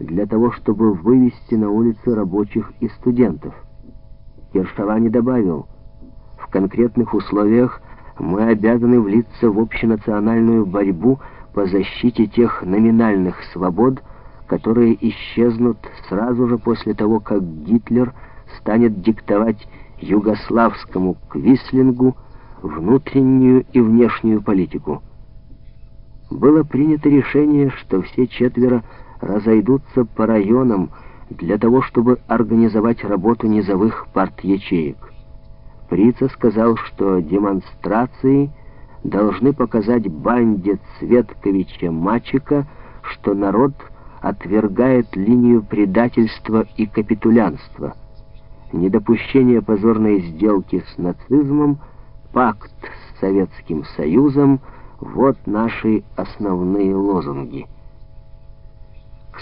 для того, чтобы вывести на улицы рабочих и студентов. Ершавани добавил, в конкретных условиях мы обязаны влиться в общенациональную борьбу по защите тех номинальных свобод, которые исчезнут сразу же после того, как Гитлер станет диктовать югославскому Квислингу внутреннюю и внешнюю политику. Было принято решение, что все четверо разойдутся по районам для того, чтобы организовать работу низовых парт-ячеек. Прица сказал, что демонстрации должны показать банде Цветковича Мачика, что народ отвергает линию предательства и капитулянства. Недопущение позорной сделки с нацизмом, пакт с Советским Союзом — вот наши основные лозунги.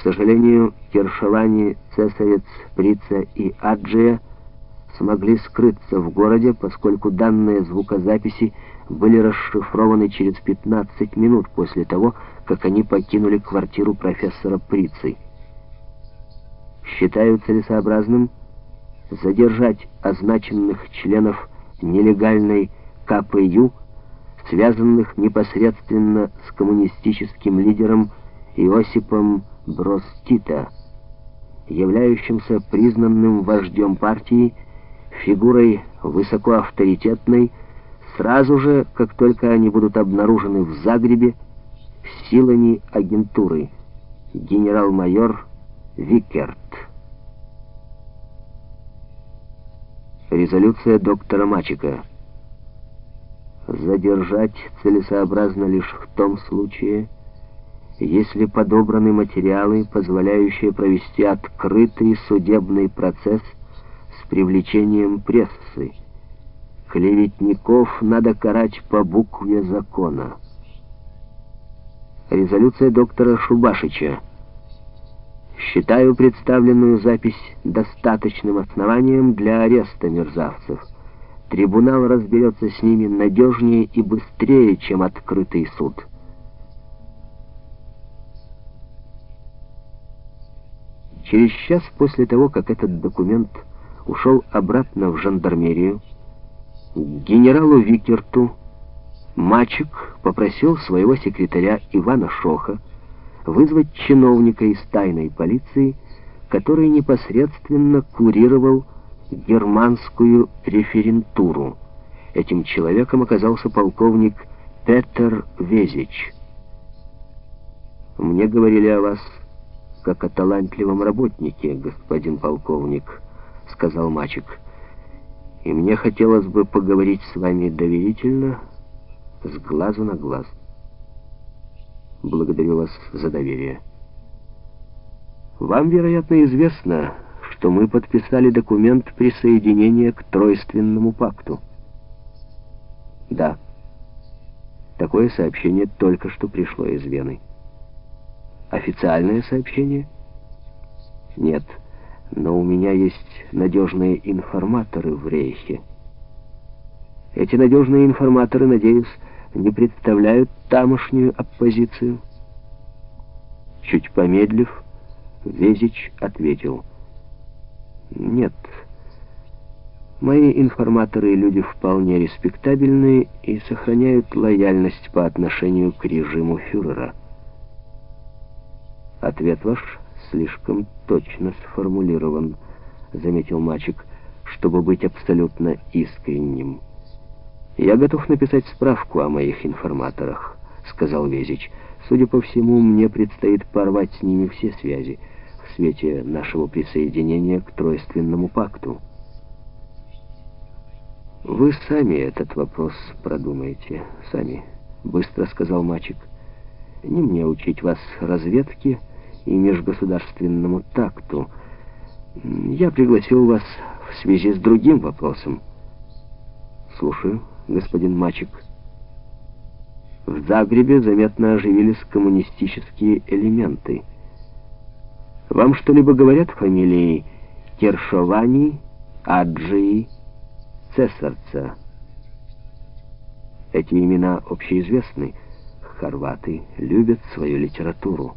Сожалению, Кершалани, Цесарец, Прица и Аджия смогли скрыться в городе, поскольку данные звукозаписи были расшифрованы через 15 минут после того, как они покинули квартиру профессора Прицы. Считаю целесообразным задержать означенных членов нелегальной КПЮ, связанных непосредственно с коммунистическим лидером Иосипом Бростита, являющимся признанным вождем партии, фигурой высокоавторитетной, сразу же, как только они будут обнаружены в Загребе, силами агентуры, генерал-майор Викерт. Резолюция доктора Мачика. Задержать целесообразно лишь в том случае, если подобраны материалы, позволяющие провести открытый судебный процесс с привлечением прессы. Клеветников надо карать по букве закона. Резолюция доктора Шубашича. Считаю представленную запись достаточным основанием для ареста мерзавцев. Трибунал разберется с ними надежнее и быстрее, чем открытый суд. Через час после того, как этот документ ушел обратно в жандармерию, генералу Викерту Мачек попросил своего секретаря Ивана Шоха вызвать чиновника из тайной полиции, который непосредственно курировал германскую референтуру. Этим человеком оказался полковник Петер Везич. «Мне говорили о вас как о талантливом работнике, господин полковник», — сказал Мачек. «И мне хотелось бы поговорить с вами доверительно, с глазу на глаз. Благодарю вас за доверие. Вам, вероятно, известно, что мы подписали документ присоединения к Тройственному пакту. Да. Такое сообщение только что пришло из Вены. Официальное сообщение? Нет, но у меня есть надежные информаторы в Рейхе. Эти надежные информаторы, надеюсь, не представляют тамошнюю оппозицию. Чуть помедлив, Везич ответил. Нет, мои информаторы люди вполне респектабельные и сохраняют лояльность по отношению к режиму фюрера. Ответ ваш слишком точно сформулирован, заметил мальчик, чтобы быть абсолютно искренним. «Я готов написать справку о моих информаторах», — сказал Везич. «Судя по всему, мне предстоит порвать с ними все связи в свете нашего присоединения к Тройственному пакту». «Вы сами этот вопрос продумаете, сами», — быстро сказал мальчик. «Не мне учить вас разведке и межгосударственному такту. Я пригласил вас в связи с другим вопросом». «Слушаю» господин Мачек. В Загребе заметно оживились коммунистические элементы. Вам что-либо говорят фамилии Кершовани, Аджии, Цесарца? Эти имена общеизвестны. Хорваты любят свою литературу.